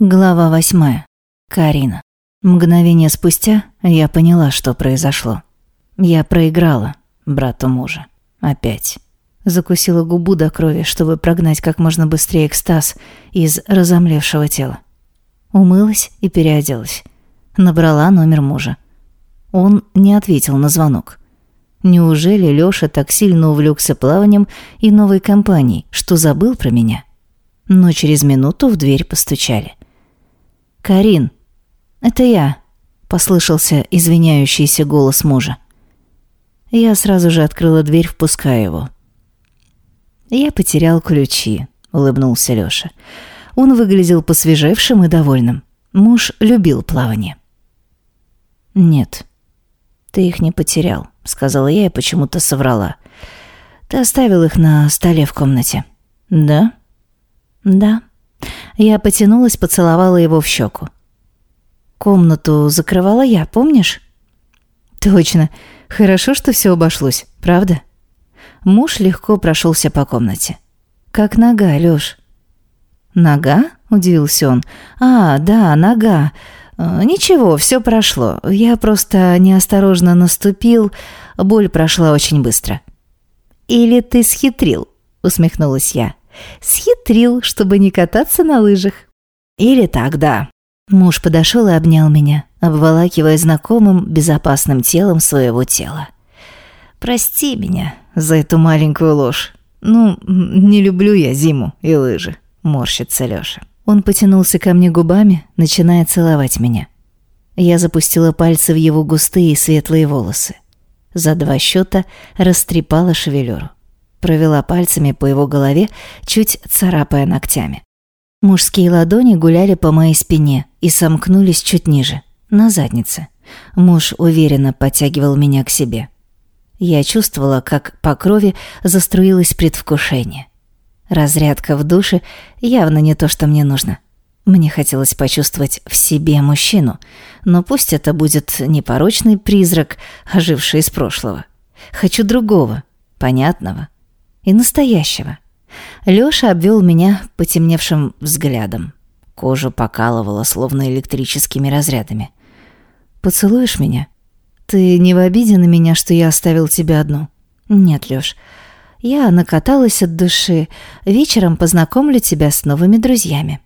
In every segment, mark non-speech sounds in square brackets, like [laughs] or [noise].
Глава восьмая. Карина. Мгновение спустя я поняла, что произошло. Я проиграла брату мужа. Опять. Закусила губу до крови, чтобы прогнать как можно быстрее экстаз из разомлевшего тела. Умылась и переоделась. Набрала номер мужа. Он не ответил на звонок. Неужели Лёша так сильно увлёкся плаванием и новой компанией, что забыл про меня? Но через минуту в дверь постучали. «Карин, это я», — послышался извиняющийся голос мужа. Я сразу же открыла дверь, впуская его. «Я потерял ключи», — улыбнулся Лёша. Он выглядел посвежевшим и довольным. Муж любил плавание. «Нет, ты их не потерял», — сказала я и почему-то соврала. «Ты оставил их на столе в комнате». «Да?» «Да». Я потянулась, поцеловала его в щеку. «Комнату закрывала я, помнишь?» «Точно. Хорошо, что все обошлось, правда?» Муж легко прошелся по комнате. «Как нога, Лёш?» «Нога?» – удивился он. «А, да, нога. Э, ничего, все прошло. Я просто неосторожно наступил. Боль прошла очень быстро». «Или ты схитрил?» – усмехнулась я. Схитрил, чтобы не кататься на лыжах. Или так, да. Муж подошел и обнял меня, обволакивая знакомым, безопасным телом своего тела. «Прости меня за эту маленькую ложь. Ну, не люблю я зиму и лыжи», — морщится Лёша. Он потянулся ко мне губами, начиная целовать меня. Я запустила пальцы в его густые светлые волосы. За два счета растрепала шевелюру провела пальцами по его голове, чуть царапая ногтями. Мужские ладони гуляли по моей спине и сомкнулись чуть ниже, на заднице. Муж уверенно подтягивал меня к себе. Я чувствовала, как по крови заструилось предвкушение. Разрядка в душе явно не то, что мне нужно. Мне хотелось почувствовать в себе мужчину, но пусть это будет не порочный призрак, оживший из прошлого. Хочу другого, понятного, и настоящего. Лёша обвел меня потемневшим взглядом. Кожу покалывало, словно электрическими разрядами. «Поцелуешь меня? Ты не в обиде на меня, что я оставил тебя одну?» «Нет, Лёш. Я накаталась от души. Вечером познакомлю тебя с новыми друзьями».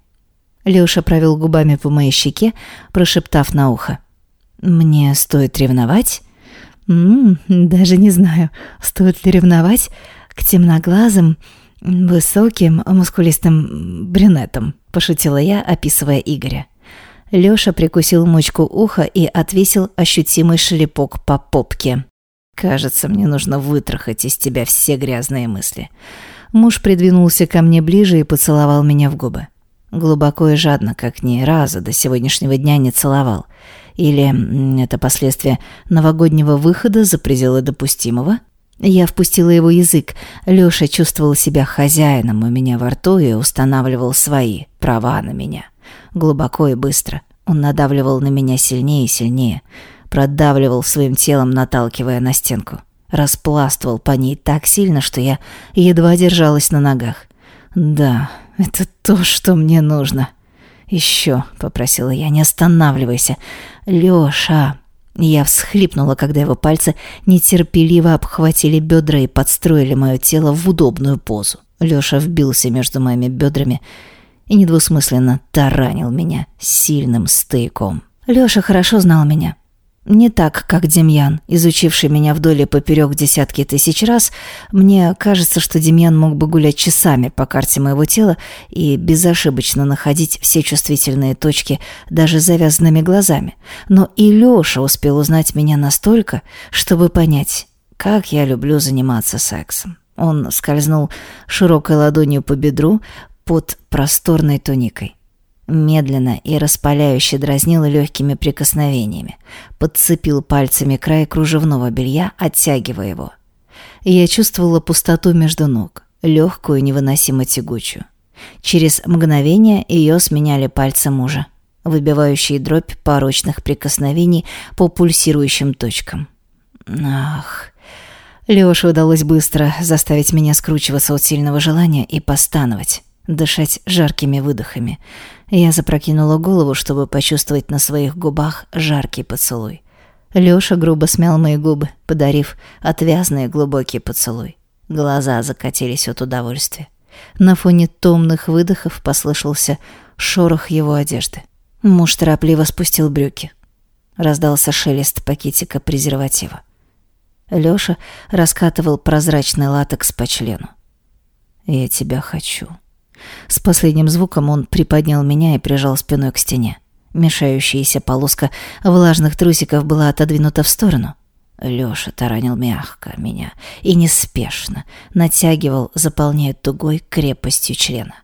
Лёша провел губами по моей щеке, прошептав на ухо. «Мне стоит ревновать?» «М -м, «Даже не знаю, стоит ли ревновать к темноглазым, высоким, мускулистым брюнетам», – пошутила я, описывая Игоря. Лёша прикусил мочку уха и отвесил ощутимый шлепок по попке. «Кажется, мне нужно вытрахать из тебя все грязные мысли». Муж придвинулся ко мне ближе и поцеловал меня в губы. Глубоко и жадно, как ни разу до сегодняшнего дня не целовал. Или это последствия новогоднего выхода за пределы допустимого? Я впустила его язык. Лёша чувствовал себя хозяином у меня во рту и устанавливал свои права на меня. Глубоко и быстро. Он надавливал на меня сильнее и сильнее. Продавливал своим телом, наталкивая на стенку. Распластывал по ней так сильно, что я едва держалась на ногах. «Да, это то, что мне нужно». «Еще», — попросила я, — «не останавливайся». «Лёша, я всхлипнула, когда его пальцы нетерпеливо обхватили бедра и подстроили мое тело в удобную позу. Лёша вбился между моими бедрами и недвусмысленно таранил меня сильным стейком. Лёша хорошо знал меня. Не так, как Демьян, изучивший меня вдоль и поперек десятки тысяч раз. Мне кажется, что Демьян мог бы гулять часами по карте моего тела и безошибочно находить все чувствительные точки даже завязанными глазами. Но и Лёша успел узнать меня настолько, чтобы понять, как я люблю заниматься сексом. Он скользнул широкой ладонью по бедру под просторной туникой медленно и распаляюще дразнил легкими прикосновениями, подцепил пальцами край кружевного белья, оттягивая его. я чувствовала пустоту между ног, легкую, невыносимо тягучую. Через мгновение ее сменяли пальцы мужа, выбивающие дробь порочных прикосновений по пульсирующим точкам. Ах... Лёше удалось быстро заставить меня скручиваться от сильного желания и постановать, дышать жаркими выдохами – Я запрокинула голову, чтобы почувствовать на своих губах жаркий поцелуй. Лёша грубо смял мои губы, подарив отвязный глубокий поцелуй. Глаза закатились от удовольствия. На фоне томных выдохов послышался шорох его одежды. Муж торопливо спустил брюки. Раздался шелест пакетика презерватива. Лёша раскатывал прозрачный латекс по члену. «Я тебя хочу». С последним звуком он приподнял меня и прижал спиной к стене. Мешающаяся полоска влажных трусиков была отодвинута в сторону. Лёша таранил мягко меня и неспешно натягивал, заполняя тугой крепостью члена.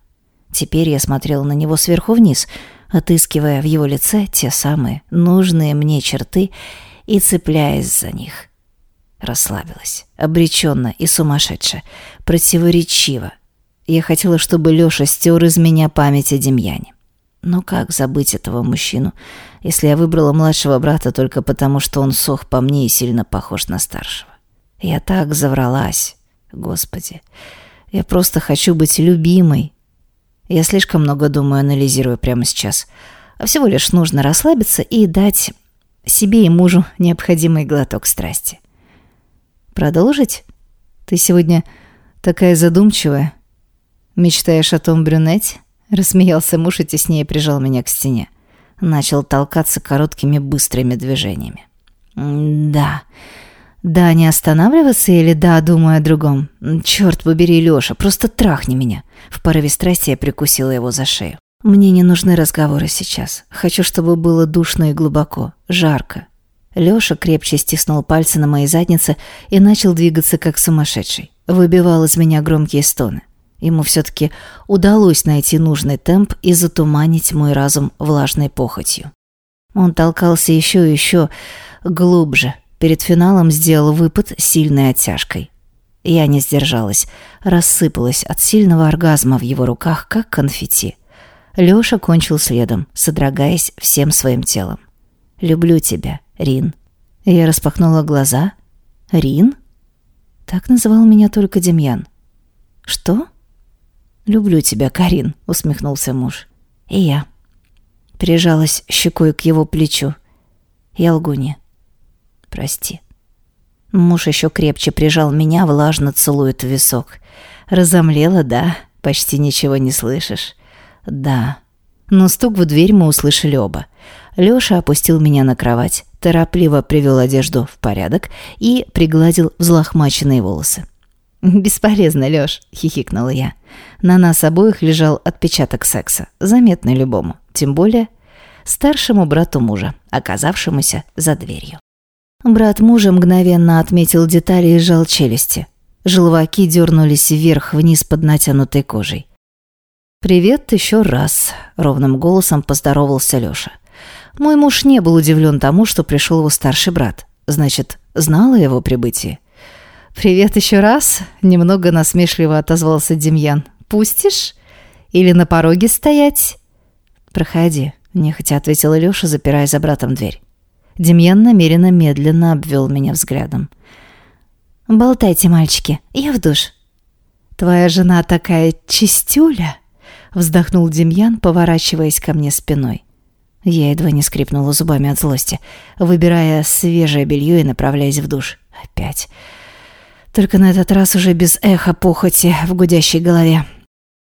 Теперь я смотрел на него сверху вниз, отыскивая в его лице те самые нужные мне черты и цепляясь за них. Расслабилась, обреченно и сумасшедше, противоречиво. Я хотела, чтобы Лёша стер из меня память о Демьяне. Но как забыть этого мужчину, если я выбрала младшего брата только потому, что он сох по мне и сильно похож на старшего? Я так завралась. Господи, я просто хочу быть любимой. Я слишком много думаю, анализирую прямо сейчас. А всего лишь нужно расслабиться и дать себе и мужу необходимый глоток страсти. Продолжить? Ты сегодня такая задумчивая. Мечтаешь о том брюнете? Рассмеялся муж и теснее прижал меня к стене. Начал толкаться короткими быстрыми движениями. «Да. Да, не останавливаться или да, думаю о другом? Черт побери, Лёша, просто трахни меня». В порыве страсти я прикусила его за шею. «Мне не нужны разговоры сейчас. Хочу, чтобы было душно и глубоко, жарко». Лёша крепче стиснул пальцы на моей заднице и начал двигаться как сумасшедший. Выбивал из меня громкие стоны. Ему все-таки удалось найти нужный темп и затуманить мой разум влажной похотью. Он толкался еще и еще глубже. Перед финалом сделал выпад сильной оттяжкой. Я не сдержалась, рассыпалась от сильного оргазма в его руках, как конфетти. Лёша кончил следом, содрогаясь всем своим телом. «Люблю тебя, Рин». Я распахнула глаза. «Рин?» Так называл меня только Демьян. «Что?» «Люблю тебя, Карин», — усмехнулся муж. «И я». Прижалась щекой к его плечу. «Я лгунья. Прости». Муж еще крепче прижал меня, влажно целует в висок. «Разомлела, да? Почти ничего не слышишь?» «Да». Но стук в дверь мы услышали оба. Лёша опустил меня на кровать, торопливо привел одежду в порядок и пригладил взлохмаченные волосы. [laughs] «Бесполезно, Лёш», — хихикнула я. На нас обоих лежал отпечаток секса, заметный любому, тем более старшему брату мужа, оказавшемуся за дверью. Брат мужа мгновенно отметил детали и сжал челюсти. Желваки дернулись вверх-вниз под натянутой кожей. «Привет еще раз», — ровным голосом поздоровался Лёша. Мой муж не был удивлен тому, что пришел его старший брат. Значит, знал о его прибытии. «Привет еще раз», — немного насмешливо отозвался Демьян. «Пустишь? Или на пороге стоять?» «Проходи», — нехотя ответила Лёша, запирая за братом дверь. Демьян намеренно медленно обвел меня взглядом. «Болтайте, мальчики, я в душ». «Твоя жена такая чистюля», — вздохнул Демьян, поворачиваясь ко мне спиной. Я едва не скрипнула зубами от злости, выбирая свежее белье и направляясь в душ. Опять. Только на этот раз уже без эха похоти в гудящей голове.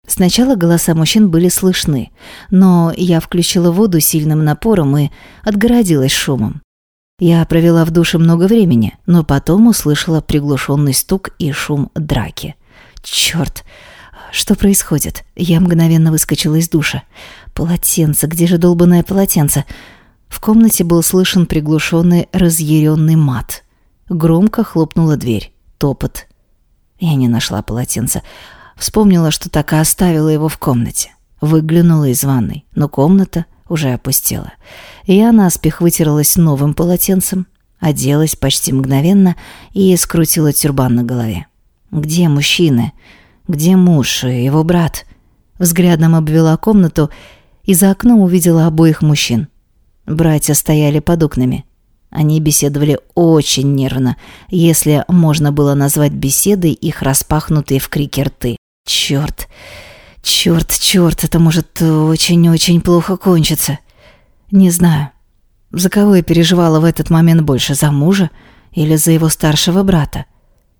Сначала голоса мужчин были слышны, но я включила воду сильным напором и отгородилась шумом. Я провела в душе много времени, но потом услышала приглушенный стук и шум драки. Черт, что происходит? Я мгновенно выскочила из душа. Полотенце, где же долбанное полотенце? В комнате был слышен приглушенный разъяренный мат. Громко хлопнула дверь топот. Я не нашла полотенца. Вспомнила, что так и оставила его в комнате. Выглянула из ванной, но комната уже опустела. Я наспех вытерлась новым полотенцем, оделась почти мгновенно и скрутила тюрбан на голове. «Где мужчины? Где муж и его брат?» Взглядом обвела комнату и за окном увидела обоих мужчин. Братья стояли под окнами. Они беседовали очень нервно, если можно было назвать беседой их распахнутые в крике рты. Черт! Черт, черт, это может очень-очень плохо кончиться. Не знаю, за кого я переживала в этот момент больше, за мужа или за его старшего брата.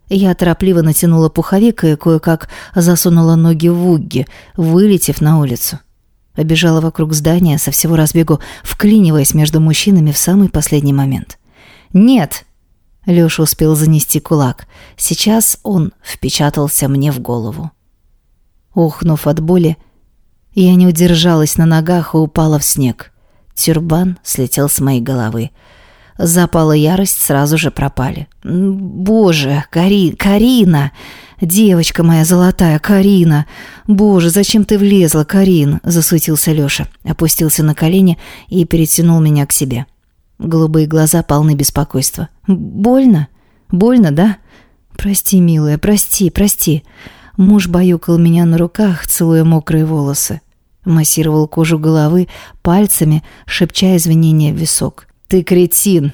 Я торопливо натянула пуховик и кое-как засунула ноги в угги, вылетев на улицу. Обежала вокруг здания, со всего разбегу, вклиниваясь между мужчинами в самый последний момент. «Нет!» Лёша успел занести кулак. Сейчас он впечатался мне в голову. Охнув от боли, я не удержалась на ногах и упала в снег. Тюрбан слетел с моей головы. Запала ярость сразу же пропали. «Боже, Кари... Карина! Девочка моя золотая, Карина! Боже, зачем ты влезла, Карин?» – засуетился Лёша, опустился на колени и перетянул меня к себе. Голубые глаза полны беспокойства. «Больно? Больно, да? Прости, милая, прости, прости. Муж баюкал меня на руках, целуя мокрые волосы. Массировал кожу головы пальцами, шепча извинения в висок. «Ты кретин!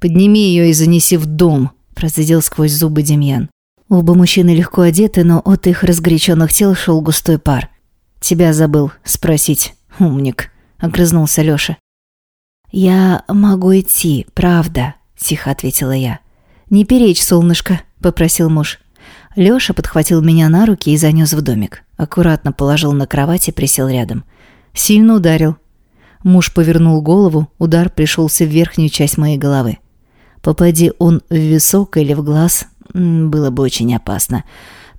Подними ее и занеси в дом!» Процедил сквозь зубы Демьян. Оба мужчины легко одеты, но от их разгоряченных тел шел густой пар. «Тебя забыл спросить, умник», — огрызнулся Лёша. «Я могу идти, правда», — тихо ответила я. «Не перечь, солнышко», — попросил муж. Лёша подхватил меня на руки и занёс в домик. Аккуратно положил на кровать и присел рядом. Сильно ударил. Муж повернул голову, удар пришелся в верхнюю часть моей головы. Попади он в висок или в глаз, было бы очень опасно.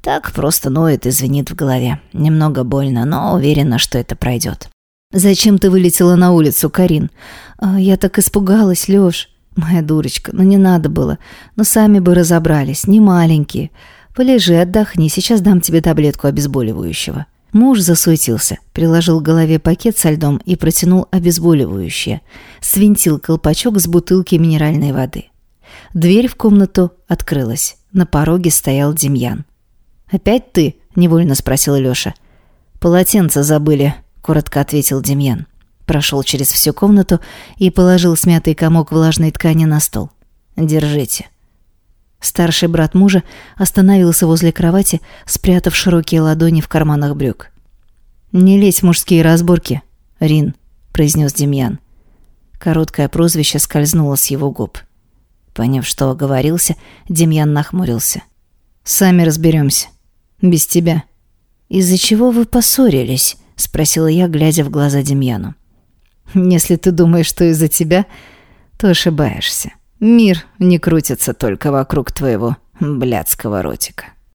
Так просто ноет и звенит в голове. Немного больно, но уверена, что это пройдет. «Зачем ты вылетела на улицу, Карин?» а, «Я так испугалась, Лёш». «Моя дурочка, ну не надо было. Но сами бы разобрались, не маленькие. Полежи, отдохни, сейчас дам тебе таблетку обезболивающего». Муж засуетился, приложил к голове пакет со льдом и протянул обезболивающее. Свинтил колпачок с бутылки минеральной воды. Дверь в комнату открылась. На пороге стоял Демьян. «Опять ты?» – невольно спросил Лёша. «Полотенце забыли», – коротко ответил Демьян. Прошел через всю комнату и положил смятый комок влажной ткани на стол. «Держите». Старший брат мужа остановился возле кровати, спрятав широкие ладони в карманах брюк. «Не лезь в мужские разборки, Рин», — произнес Демьян. Короткое прозвище скользнуло с его губ. Поняв, что оговорился, Демьян нахмурился. «Сами разберемся. Без тебя». «Из-за чего вы поссорились?» — спросила я, глядя в глаза Демьяну. «Если ты думаешь, что из-за тебя, то ошибаешься». Мир не крутится только вокруг твоего блядского ротика.